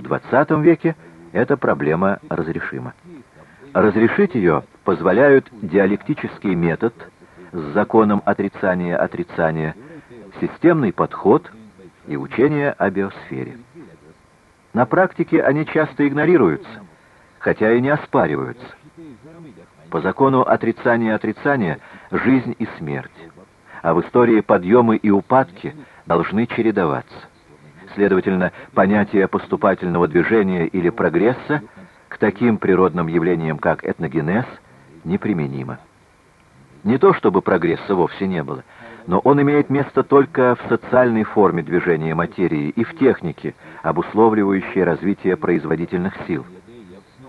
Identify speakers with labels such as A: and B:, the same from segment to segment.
A: В XX веке эта проблема разрешима. Разрешить ее позволяют диалектический метод с законом отрицания-отрицания, системный подход и учение о биосфере. На практике они часто игнорируются, хотя и не оспариваются. По закону отрицания-отрицания жизнь и смерть, а в истории подъемы и упадки должны чередоваться. Следовательно, понятие поступательного движения или прогресса к таким природным явлениям, как этногенез, неприменимо. Не то чтобы прогресса вовсе не было, но он имеет место только в социальной форме движения материи и в технике, обусловливающей развитие производительных сил.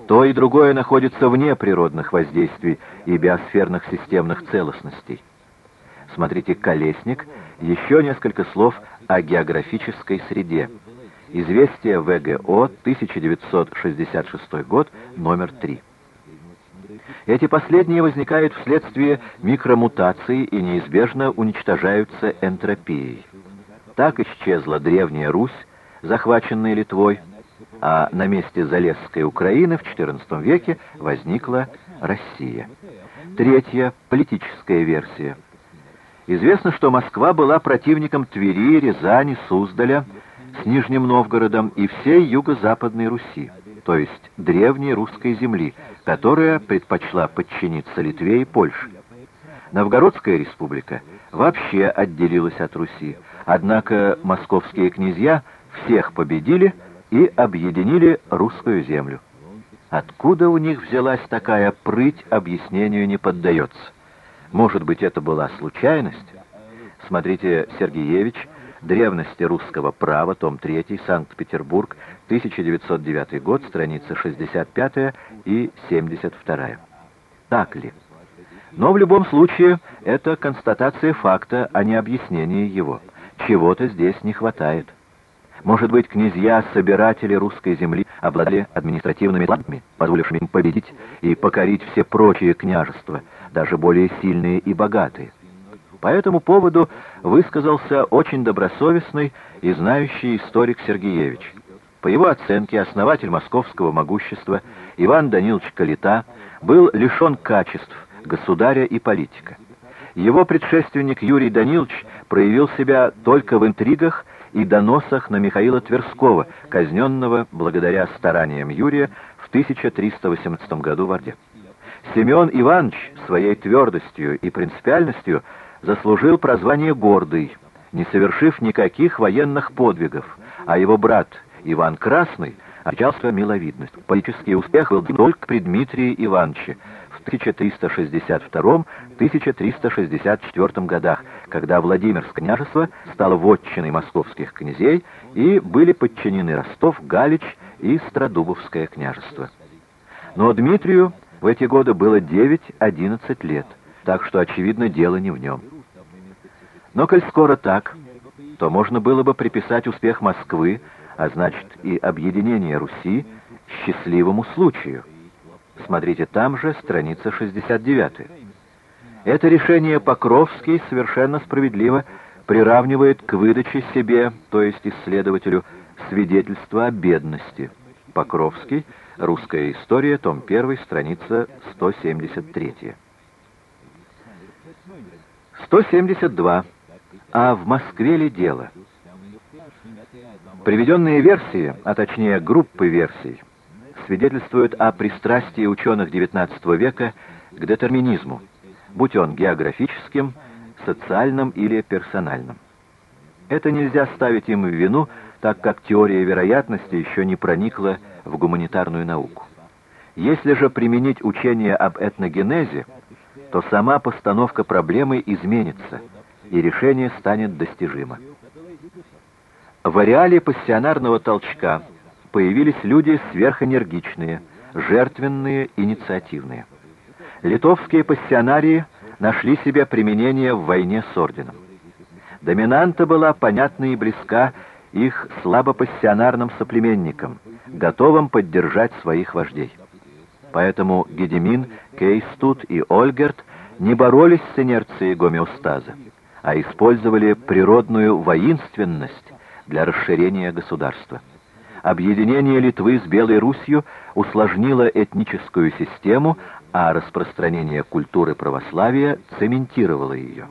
A: То и другое находится вне природных воздействий и биосферных системных целостностей. Смотрите «Колесник», еще несколько слов о географической среде. Известие ВГО, 1966 год, номер 3. Эти последние возникают вследствие микромутаций и неизбежно уничтожаются энтропией. Так исчезла Древняя Русь, захваченная Литвой, а на месте Залесской Украины в XIV веке возникла Россия. Третья – политическая версия. Известно, что Москва была противником Твери, Рязани, Суздаля, с Нижним Новгородом и всей юго-западной Руси то есть древней русской земли, которая предпочла подчиниться Литве и Польше. Новгородская республика вообще отделилась от Руси, однако московские князья всех победили и объединили русскую землю. Откуда у них взялась такая прыть, объяснению не поддается. Может быть, это была случайность? Смотрите, Сергеевич, Древности русского права, том 3, Санкт-Петербург, 1909 год, страница 65 и 72. Так ли? Но в любом случае это констатация факта, а не объяснение его. Чего-то здесь не хватает. Может быть, князья-собиратели русской земли обладали административными планами, позволившими им победить и покорить все прочие княжества, даже более сильные и богатые. По этому поводу высказался очень добросовестный и знающий историк Сергеевич. По его оценке, основатель московского могущества Иван Данилович Калита был лишен качеств государя и политика. Его предшественник Юрий Данилович проявил себя только в интригах и доносах на Михаила Тверского, казненного благодаря стараниям Юрия в 1318 году в Орде. Семен Иванович своей твердостью и принципиальностью заслужил прозвание «Гордый», не совершив никаких военных подвигов, а его брат Иван Красный отличался миловидностью. Политический успех был только при Дмитрии Ивановиче в 1362-1364 годах, когда Владимирское княжество стало вотчиной московских князей и были подчинены Ростов, Галич и Страдубовское княжество. Но Дмитрию в эти годы было 9-11 лет, так что, очевидно, дело не в нем. Но коль скоро так, то можно было бы приписать успех Москвы, а значит и объединение Руси, счастливому случаю. Смотрите, там же страница 69. Это решение Покровский совершенно справедливо приравнивает к выдаче себе, то есть исследователю, свидетельства о бедности. Покровский, Русская история, том 1, страница 173. 172. А в Москве ли дело? Приведенные версии, а точнее группы версий, свидетельствуют о пристрастии ученых XIX века к детерминизму, будь он географическим, социальным или персональным. Это нельзя ставить им в вину, так как теория вероятности еще не проникла в гуманитарную науку. Если же применить учение об этногенезе, то сама постановка проблемы изменится – и решение станет достижимо. В ареале пассионарного толчка появились люди сверхэнергичные, жертвенные, инициативные. Литовские пассионарии нашли себе применение в войне с орденом. Доминанта была понятна и близка их слабопассионарным соплеменникам, готовым поддержать своих вождей. Поэтому Гедемин, Кейстут и Ольгерт не боролись с инерцией гомеостаза а использовали природную воинственность для расширения государства. Объединение Литвы с Белой Русью усложнило этническую систему, а распространение культуры православия цементировало ее.